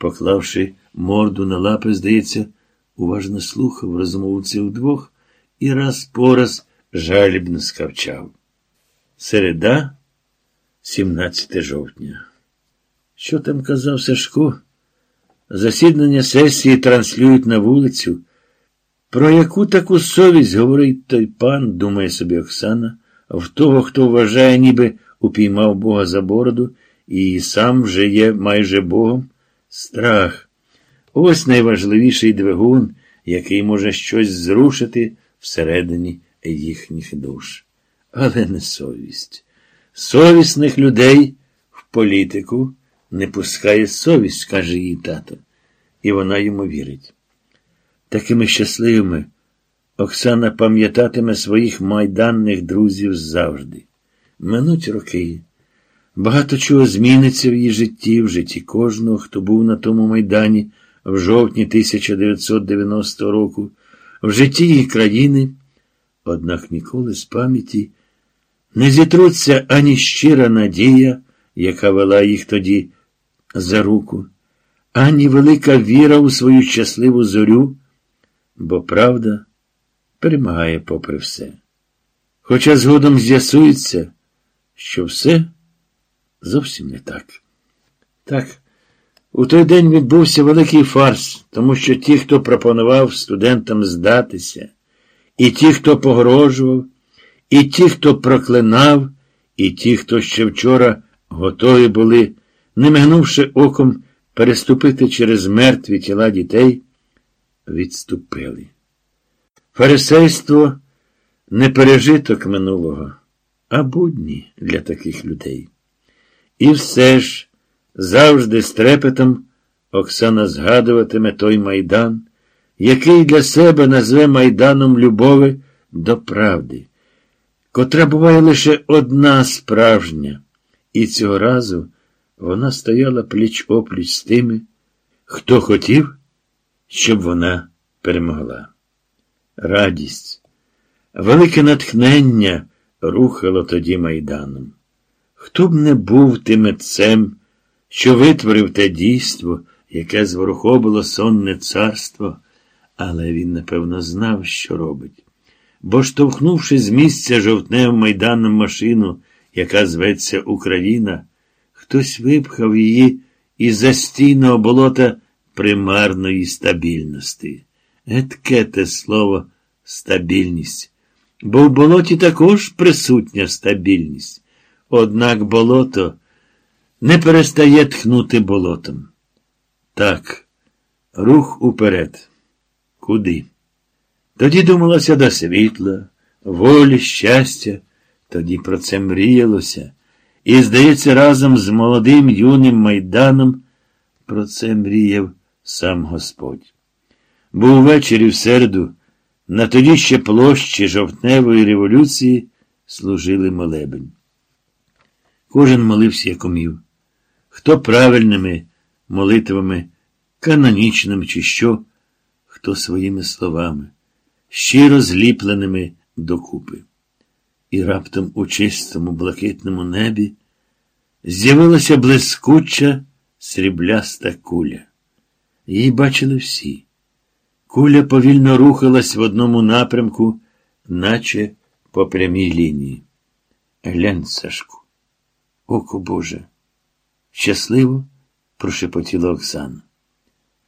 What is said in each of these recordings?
поклавши морду на лапи, здається, уважно слухав розмову цих двох і раз по раз жалібно скавчав. Середа, 17 жовтня. Що там казав Сашко? Засідання сесії транслюють на вулицю. Про яку таку совість говорить той пан, думає собі Оксана, в того, хто вважає, ніби упіймав Бога за бороду і сам вже є майже Богом. Страх. Ось найважливіший двигун, який може щось зрушити всередині їхніх душ. Але не совість. Совісних людей в політику не пускає совість, каже її тато, і вона йому вірить. Такими щасливими Оксана пам'ятатиме своїх майданних друзів завжди. Минуть роки. Багато чого зміниться в її житті, в житті кожного, хто був на тому майдані в жовтні 1990 року, в житті її країни, однак ніколи з пам'яті не зітруться ані щира надія, яка вела їх тоді за руку, ані велика віра у свою щасливу зорю, бо правда перемагає попри все. Хоча згодом з'ясується, що все зовсім не так. Так, у той день відбувся великий фарс, тому що ті, хто пропонував студентам здатися, і ті, хто погрожував, і ті, хто проклинав, і ті, хто ще вчора готові були, не мигнувши оком, переступити через мертві тіла дітей, відступили. Фарисейство не пережиток минулого, а будні для таких людей. І все ж завжди з трепетом Оксана згадуватиме той майдан, який для себе назве майданом любови до правди, котра буває лише одна справжня, і цього разу вона стояла пліч опліч з тими, хто хотів, щоб вона перемогла. Радість, велике натхнення рухало тоді майданом. Хто б не був тим митцем, що витворив те дійство, яке зворухобило сонне царство, але він, напевно, знав, що робить. Бо, штовхнувши з місця жовтневу майданну машину, яка зветься Україна, хтось випхав її із застійного болота примарної стабільності. Етке те слово стабільність. Бо в болоті також присутня стабільність. Однак болото не перестає тхнути болотом. Так, рух уперед. Куди? Тоді думалося до світла, волі, щастя, тоді про це мріялося. І, здається, разом з молодим юним майданом про це мріяв сам Господь. Бо увечері в середу на тоді ще площі жовтневої революції служили молебень. Кожен молився, як умів. Хто правильними молитвами, канонічними, чи що, хто своїми словами, щиро зліпленими докупи. І раптом у чистому блакитному небі з'явилася блискуча срібляста куля. Її бачили всі. Куля повільно рухалась в одному напрямку, наче по прямій лінії. Глянь, Сашку. Око Боже. Щасливо прошепотіла Оксана.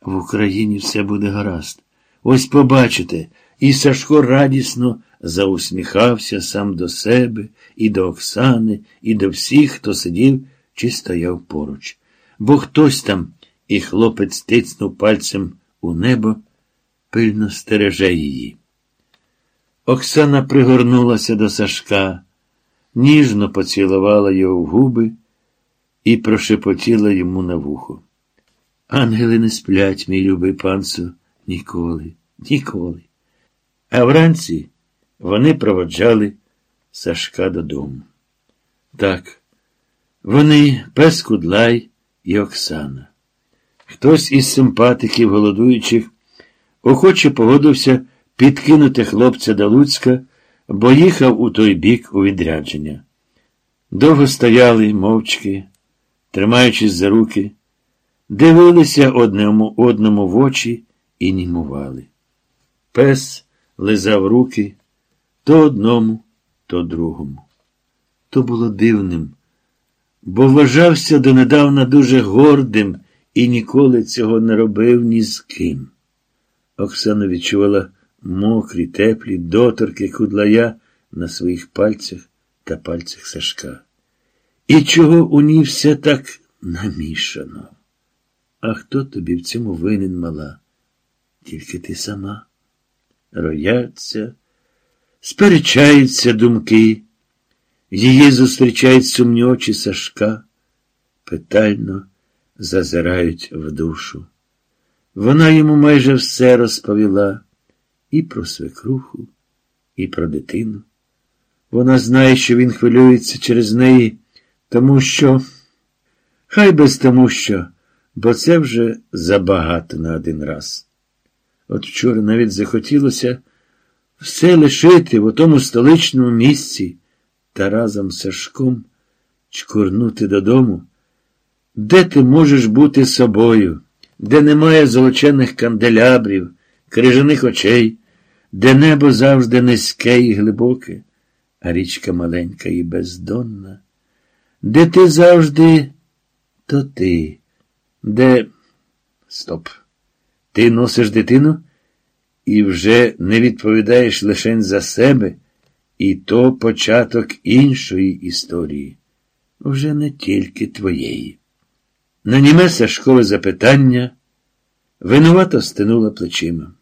В Україні все буде гаразд. Ось побачите, і Сашко радісно заусміхався сам до себе, і до Оксани, і до всіх, хто сидів чи стояв поруч. Бо хтось там, і хлопець тицнув пальцем у небо, пильно стереже її. Оксана пригорнулася до Сашка ніжно поцілувала його в губи і прошепотіла йому на вухо. Ангели не сплять, мій любий панцу, ніколи, ніколи. А вранці вони проводжали Сашка додому. Так, вони пес Кудлай і Оксана. Хтось із симпатиків голодуючих охоче погодився підкинути хлопця до Луцька бо їхав у той бік у відрядження. Довго стояли мовчки, тримаючись за руки, дивилися одному одному в очі і німували. Пес лизав руки то одному, то другому. То було дивним, бо вважався донедавна дуже гордим і ніколи цього не робив ні з ким. Оксана відчувала мокрі, теплі доторки кудлая на своїх пальцях та пальцях Сашка. І чого у ній все так намішано? А хто тобі в цьому винен мала? Тільки ти сама. Рояться, сперечаються думки, її зустрічають сумні очі Сашка, питально зазирають в душу. Вона йому майже все розповіла і про свекруху, і про дитину. Вона знає, що він хвилюється через неї, тому що, хай без тому що, бо це вже забагато на один раз. От вчора навіть захотілося все лишити в отому столичному місці та разом з Сашком чкурнути додому, де ти можеш бути собою, де немає золочених канделябрів, крижаних очей, де небо завжди низьке і глибоке, а річка маленька і бездонна, де ти завжди, то ти, де. Стоп. Ти носиш дитину і вже не відповідаєш лише за себе, і то початок іншої історії, вже не тільки твоєї. На німе Сашкове запитання винувато стинула плечима.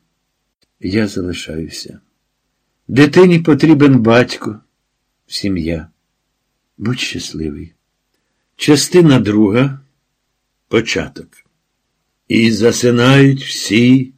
Я залишаюся. Дитині потрібен батько, сім'я. Будь щасливий. Частина друга початок. І засинають всі.